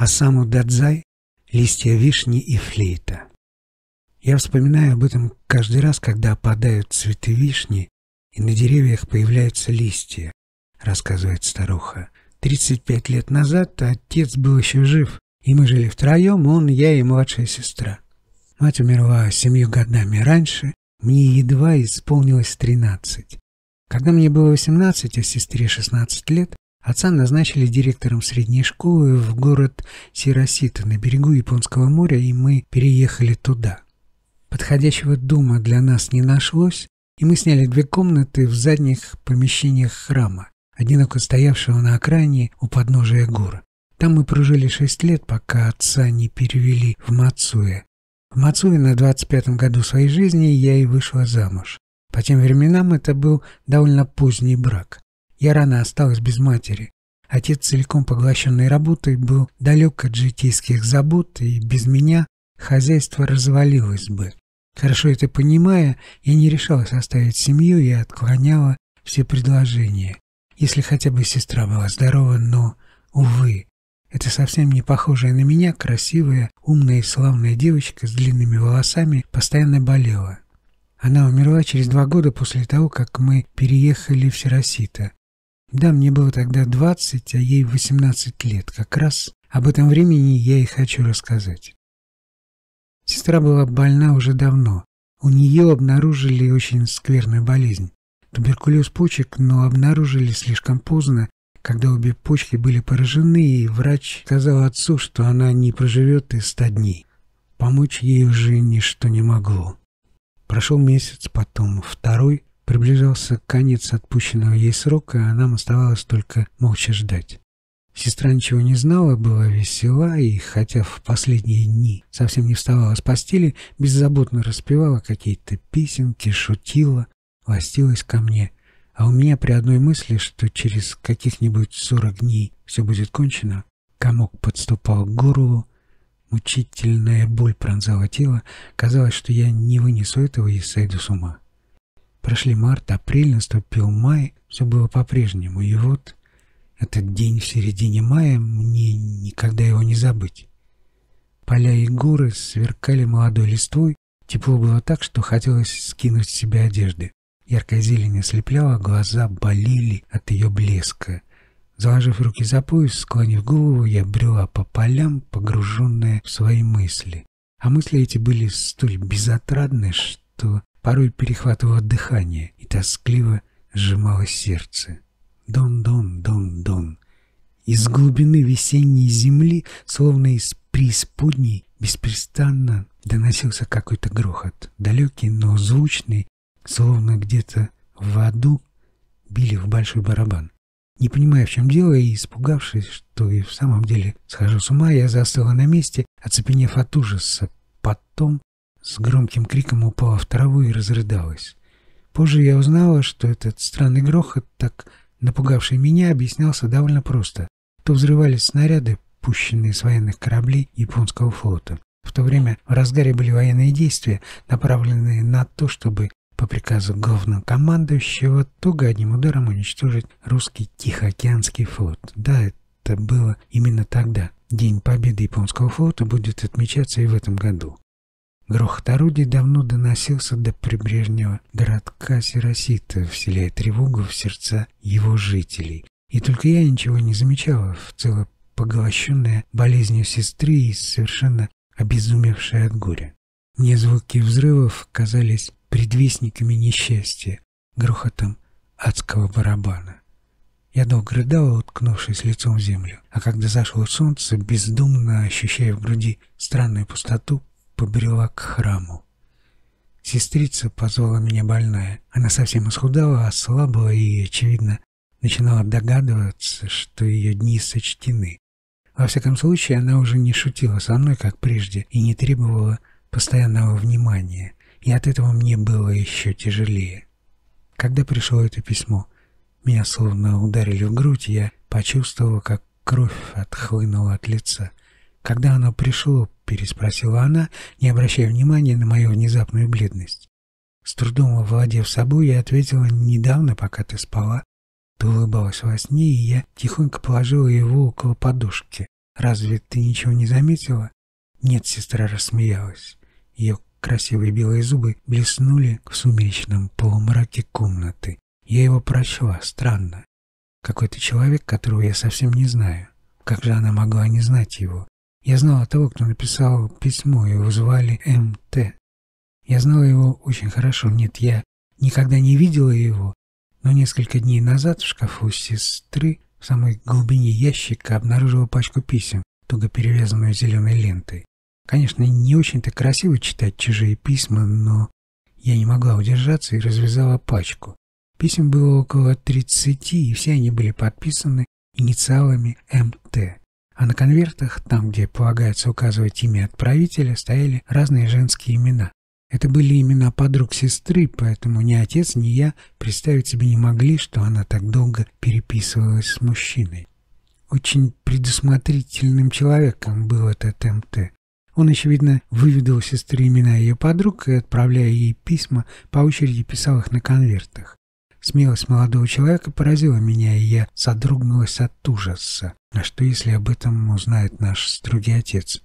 Асаму дадзай, листья вишни и флейта. Я вспоминаю об этом каждый раз, когда опадают цветы вишни, и на деревьях появляются листья, рассказывает старуха. 35 лет назад отец был еще жив, и мы жили втроем, он, я и младшая сестра. Мать умерла семью годами раньше, мне едва исполнилось 13. Когда мне было 18, а сестре 16 лет, отца назначили директором средней школы в город Сиросита на берегу Японского моря, и мы переехали туда. Подходящего дома для нас не нашлось, и мы сняли две комнаты в задних помещениях храма, одиноко стоявшего на окраине у подножия гор. Там мы прожили шесть лет, пока отца не перевели в Мацуэ, в Мацуе на 25-м году своей жизни я и вышла замуж. По тем временам это был довольно поздний брак. Я рано осталась без матери. Отец, целиком поглощенный работой, был далек от житейских забот, и без меня хозяйство развалилось бы. Хорошо это понимая, я не решалась оставить семью и отклоняла все предложения. Если хотя бы сестра была здорова, но, увы, это совсем не похожая на меня красивая, умная и славная девочка с длинными волосами постоянно болела. Она умерла через два года после того, как мы переехали в Сиросита. Да, мне было тогда 20, а ей 18 лет. Как раз об этом времени я и хочу рассказать. Сестра была больна уже давно. У нее обнаружили очень скверную болезнь. Туберкулез почек, но обнаружили слишком поздно, когда обе почки были поражены, и врач сказал отцу, что она не проживет и ста дней. Помочь ей уже ничто не могло. Прошел месяц, потом второй, приближался конец отпущенного ей срока, а нам оставалось только молча ждать. Сестра ничего не знала, была весела, и хотя в последние дни совсем не вставала с постели, беззаботно распевала какие-то песенки, шутила, ластилась ко мне — а у меня при одной мысли, что через каких-нибудь сорок дней все будет кончено, комок подступал к горлу, мучительная боль пронзала тело, казалось, что я не вынесу этого и сойду с ума. Прошли март, апрель, наступил май, все было по-прежнему, и вот этот день в середине мая, мне никогда его не забыть. Поля и горы сверкали молодой листвой, тепло было так, что хотелось скинуть с себя одежды. Яркая зелень ослепляла, глаза болели от ее блеска. Заложив руки за пояс, склонив голову, я брела по полям, погруженная в свои мысли. А мысли эти были столь безотрадны, что порой перехватывало дыхание и тоскливо сжимало сердце. Дон-дон, дон-дон. Из глубины весенней земли, словно из преисподней, беспрестанно доносился какой-то грохот, далекий, но звучный, словно где-то в аду били в большой барабан. Не понимая, в чем дело, и испугавшись, что и в самом деле схожу с ума, я застыла на месте, оцепенев от ужаса. Потом с громким криком упала в траву и разрыдалась. Позже я узнала, что этот странный грохот, так напугавший меня, объяснялся довольно просто. То взрывались снаряды, пущенные с военных кораблей японского флота. В то время в разгаре были военные действия, направленные на то, чтобы по приказу главнокомандующего туго одним ударом уничтожить русский Тихоокеанский флот. Да, это было именно тогда. День победы японского флота будет отмечаться и в этом году. Грохот орудий давно доносился до прибрежнего городка Сиросита, вселяя тревогу в сердца его жителей. И только я ничего не замечала, в целом поглощенная болезнью сестры и совершенно обезумевшая от горя. Мне звуки взрывов казались предвестниками несчастья, грохотом адского барабана. Я долго рыдала, уткнувшись лицом в землю, а когда зашло солнце, бездумно ощущая в груди странную пустоту, побрела к храму. Сестрица позвала меня больная. Она совсем исхудала, ослабла и, очевидно, начинала догадываться, что ее дни сочтены. Во всяком случае, она уже не шутила со мной, как прежде, и не требовала постоянного внимания и от этого мне было еще тяжелее. Когда пришло это письмо, меня словно ударили в грудь, я почувствовал, как кровь отхлынула от лица. Когда оно пришло, переспросила она, не обращая внимания на мою внезапную бледность. С трудом овладев собой, я ответила, недавно, пока ты спала, ты улыбалась во сне, и я тихонько положила его около подушки. Разве ты ничего не заметила?» «Нет», — сестра рассмеялась. Ее красивые белые зубы блеснули в сумеречном полумраке комнаты. Я его прочла, странно. Какой-то человек, которого я совсем не знаю. Как же она могла не знать его? Я знала того, кто написал письмо, его звали М.Т. Я знала его очень хорошо. Нет, я никогда не видела его, но несколько дней назад в шкафу сестры в самой глубине ящика обнаружила пачку писем, туго перевязанную зеленой лентой. Конечно, не очень-то красиво читать чужие письма, но я не могла удержаться и развязала пачку. Писем было около тридцати, и все они были подписаны инициалами МТ. А на конвертах, там, где полагается указывать имя отправителя, стояли разные женские имена. Это были имена подруг сестры, поэтому ни отец, ни я представить себе не могли, что она так долго переписывалась с мужчиной. Очень предусмотрительным человеком был этот МТ. Он, очевидно, выведал сестре имена ее подруг и, отправляя ей письма, по очереди писал их на конвертах. Смелость молодого человека поразила меня, и я содрогнулась от ужаса. А что, если об этом узнает наш строгий отец?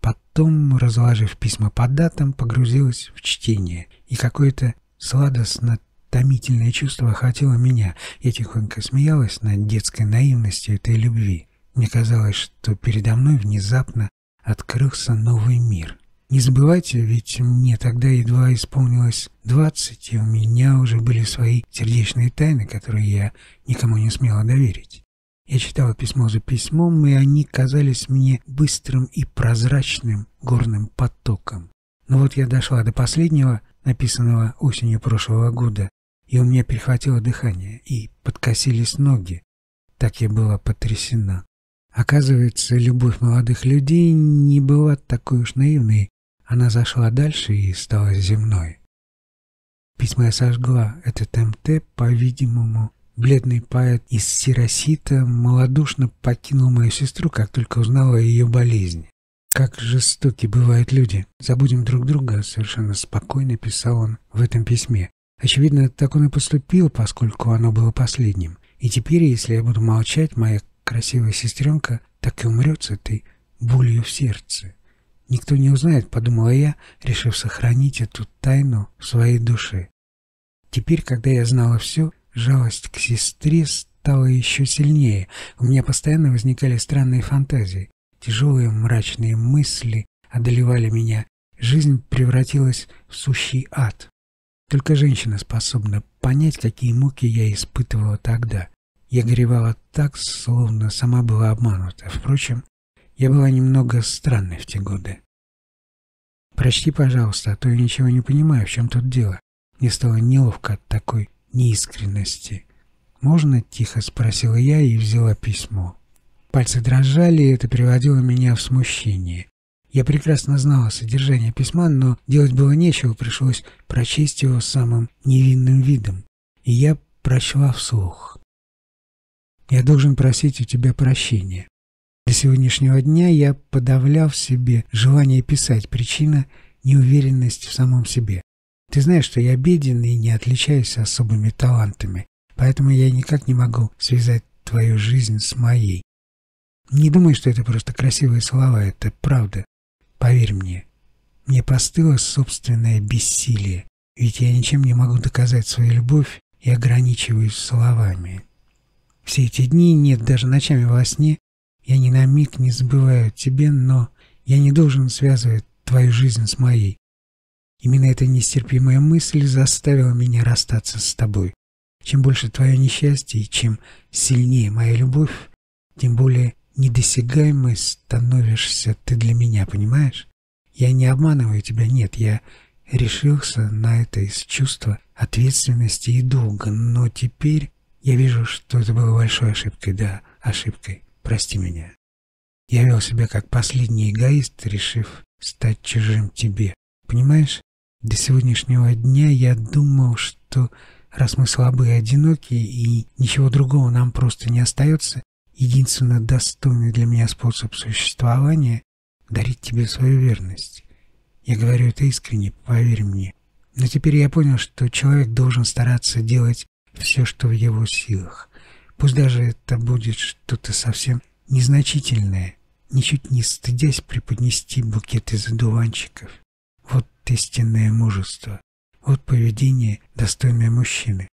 Потом, разложив письма по датам, погрузилась в чтение, и какое-то сладостно-томительное чувство охватило меня. Я тихонько смеялась над детской наивностью этой любви. Мне казалось, что передо мной внезапно открылся новый мир. Не забывайте, ведь мне тогда едва исполнилось двадцать, и у меня уже были свои сердечные тайны, которые я никому не смела доверить. Я читала письмо за письмом, и они казались мне быстрым и прозрачным горным потоком. Но вот я дошла до последнего, написанного осенью прошлого года, и у меня перехватило дыхание, и подкосились ноги. Так я была потрясена. Оказывается, любовь молодых людей не была такой уж наивной, она зашла дальше и стала земной. Письма я сожгла. Этот МТ, по-видимому, бледный поэт из Сиросита, малодушно покинул мою сестру, как только узнал о ее болезни. Как жестоки бывают люди. Забудем друг друга, совершенно спокойно писал он в этом письме. Очевидно, так он и поступил, поскольку оно было последним. И теперь, если я буду молчать, моя красивая сестренка так и умрет с этой болью в сердце. Никто не узнает, подумала я, решив сохранить эту тайну в своей душе. Теперь, когда я знала все, жалость к сестре стала еще сильнее. У меня постоянно возникали странные фантазии. Тяжелые мрачные мысли одолевали меня. Жизнь превратилась в сущий ад. Только женщина способна понять, какие муки я испытывала тогда. Я горевала так, словно сама была обманута. Впрочем, я была немного странной в те годы. «Прочти, пожалуйста, а то я ничего не понимаю, в чем тут дело». Мне стало неловко от такой неискренности. «Можно?» — тихо спросила я и взяла письмо. Пальцы дрожали, и это приводило меня в смущение. Я прекрасно знала содержание письма, но делать было нечего, пришлось прочесть его самым невинным видом. И я прочла вслух. «Я должен просить у тебя прощения. До сегодняшнего дня я подавлял в себе желание писать. Причина — неуверенность в самом себе. Ты знаешь, что я беден и не отличаюсь особыми талантами, поэтому я никак не могу связать твою жизнь с моей. Не думай, что это просто красивые слова, это правда. Поверь мне. Мне постыло собственное бессилие, ведь я ничем не могу доказать свою любовь и ограничиваюсь словами. Все эти дни, нет, даже ночами во сне, я ни на миг не забываю тебе, но я не должен связывать твою жизнь с моей. Именно эта нестерпимая мысль заставила меня расстаться с тобой. Чем больше твое несчастье и чем сильнее моя любовь, тем более недосягаемой становишься ты для меня, понимаешь? Я не обманываю тебя, нет, я решился на это из чувства ответственности и долга, но теперь я вижу, что это было большой ошибкой, да, ошибкой. Прости меня. Я вел себя как последний эгоист, решив стать чужим тебе. Понимаешь, до сегодняшнего дня я думал, что раз мы слабы и одиноки, и ничего другого нам просто не остается, единственно достойный для меня способ существования — дарить тебе свою верность. Я говорю это искренне, поверь мне. Но теперь я понял, что человек должен стараться делать все, что в его силах. Пусть даже это будет что-то совсем незначительное, ничуть не стыдясь преподнести букет из одуванчиков. Вот истинное мужество, вот поведение, достойное мужчины.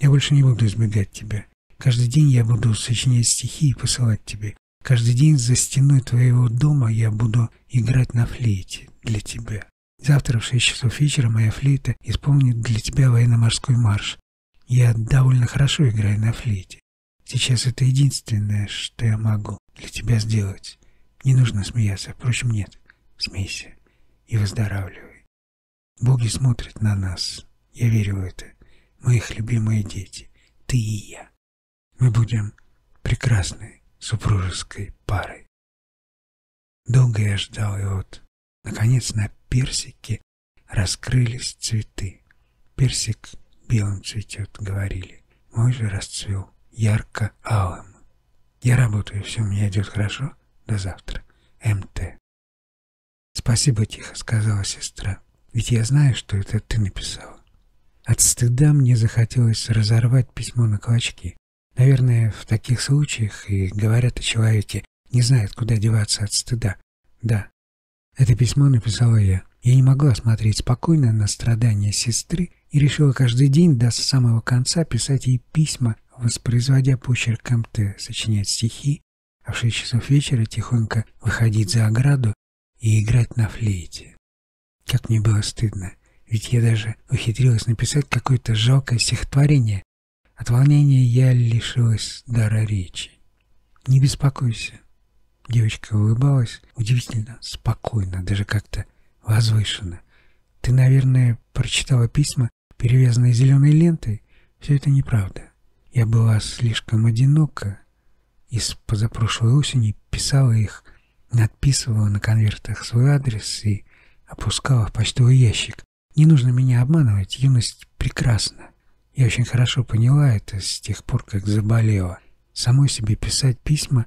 Я больше не буду избегать тебя. Каждый день я буду сочинять стихи и посылать тебе. Каждый день за стеной твоего дома я буду играть на флейте для тебя. Завтра в шесть часов вечера моя флейта исполнит для тебя военно-морской марш. Я довольно хорошо играю на флейте. Сейчас это единственное, что я могу для тебя сделать. Не нужно смеяться, впрочем, нет. Смейся и выздоравливай. Боги смотрят на нас. Я верю в это. Мы их любимые дети. Ты и я. Мы будем прекрасной супружеской парой. Долго я ждал, и вот, наконец, на персике раскрылись цветы. Персик белым цветет, говорили. Мой же расцвел ярко-алым. Я работаю, все у меня идет хорошо. До завтра. МТ. Спасибо, тихо сказала сестра. Ведь я знаю, что это ты написала. От стыда мне захотелось разорвать письмо на клочки. Наверное, в таких случаях и говорят о человеке, не знает, куда деваться от стыда. Да, это письмо написала я. Я не могла смотреть спокойно на страдания сестры и решила каждый день до самого конца писать ей письма, воспроизводя почерк МТ, сочинять стихи, а в шесть часов вечера тихонько выходить за ограду и играть на флейте. Как мне было стыдно, ведь я даже ухитрилась написать какое-то жалкое стихотворение. От волнения я лишилась дара речи. Не беспокойся. Девочка улыбалась удивительно спокойно, даже как-то возвышенно. Ты, наверное, прочитала письма, перевязанные зеленой лентой? Все это неправда. Я была слишком одинока. Из позапрошлой осени писала их, надписывала на конвертах свой адрес и опускала в почтовый ящик. Не нужно меня обманывать, юность прекрасна. Я очень хорошо поняла это с тех пор, как заболела. Самой себе писать письма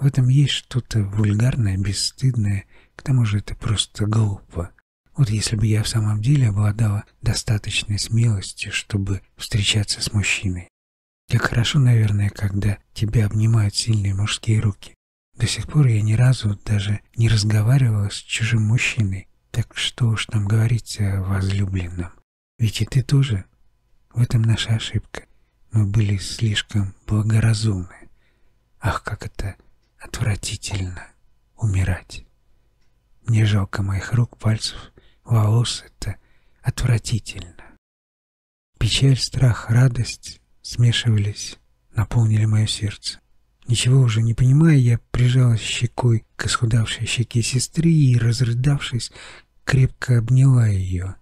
в этом есть что-то вульгарное, бесстыдное, к тому же это просто глупо. Вот если бы я в самом деле обладала достаточной смелостью, чтобы встречаться с мужчиной. Как хорошо, наверное, когда тебя обнимают сильные мужские руки. До сих пор я ни разу даже не разговаривала с чужим мужчиной, так что уж там говорить о возлюбленном. Ведь и ты тоже. В этом наша ошибка. Мы были слишком благоразумны. Ах, как это отвратительно умирать. Мне жалко моих рук, пальцев, волос. Это отвратительно. Печаль, страх, радость смешивались, наполнили мое сердце. Ничего уже не понимая, я прижалась щекой к исхудавшей щеке сестры и, разрыдавшись, крепко обняла ее.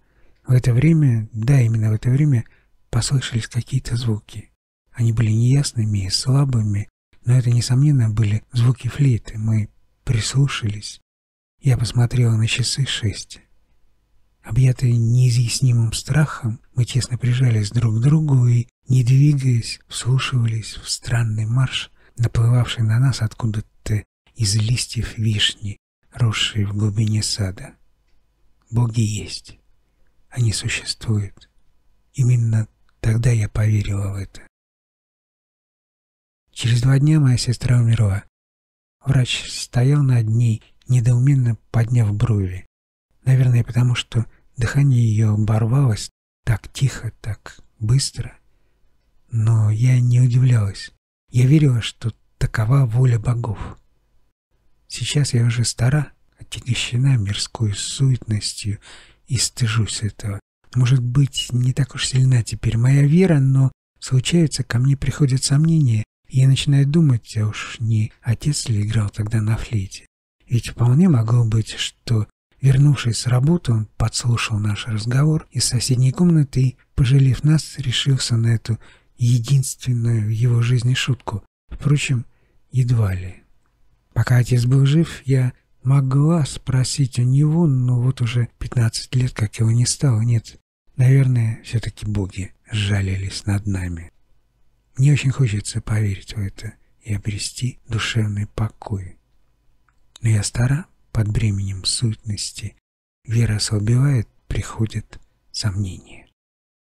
В это время, да, именно в это время, послышались какие-то звуки. Они были неясными и слабыми, но это, несомненно, были звуки флейты. Мы прислушались. Я посмотрела на часы шесть. Объятые неизъяснимым страхом, мы тесно прижались друг к другу и, не двигаясь, вслушивались в странный марш, наплывавший на нас откуда-то из листьев вишни, росшие в глубине сада. Боги есть. Они существуют. Именно тогда я поверила в это. Через два дня моя сестра умерла. Врач стоял над ней, недоуменно подняв брови. Наверное, потому что дыхание ее оборвалось так тихо, так быстро. Но я не удивлялась. Я верила, что такова воля богов. Сейчас я уже стара, отягощена мирской суетностью и стыжусь этого. Может быть, не так уж сильна теперь моя вера, но случается, ко мне приходят сомнения, я начинаю думать, а уж не отец ли играл тогда на флейте. Ведь вполне могло быть, что, вернувшись с работы, он подслушал наш разговор из соседней комнаты и, пожалев нас, решился на эту единственную в его жизни шутку. Впрочем, едва ли. Пока отец был жив, я могла спросить у него, но вот уже 15 лет, как его не стало, нет. Наверное, все-таки боги сжалились над нами. Мне очень хочется поверить в это и обрести душевный покой. Но я стара под бременем суетности. Вера ослабевает, приходят сомнения.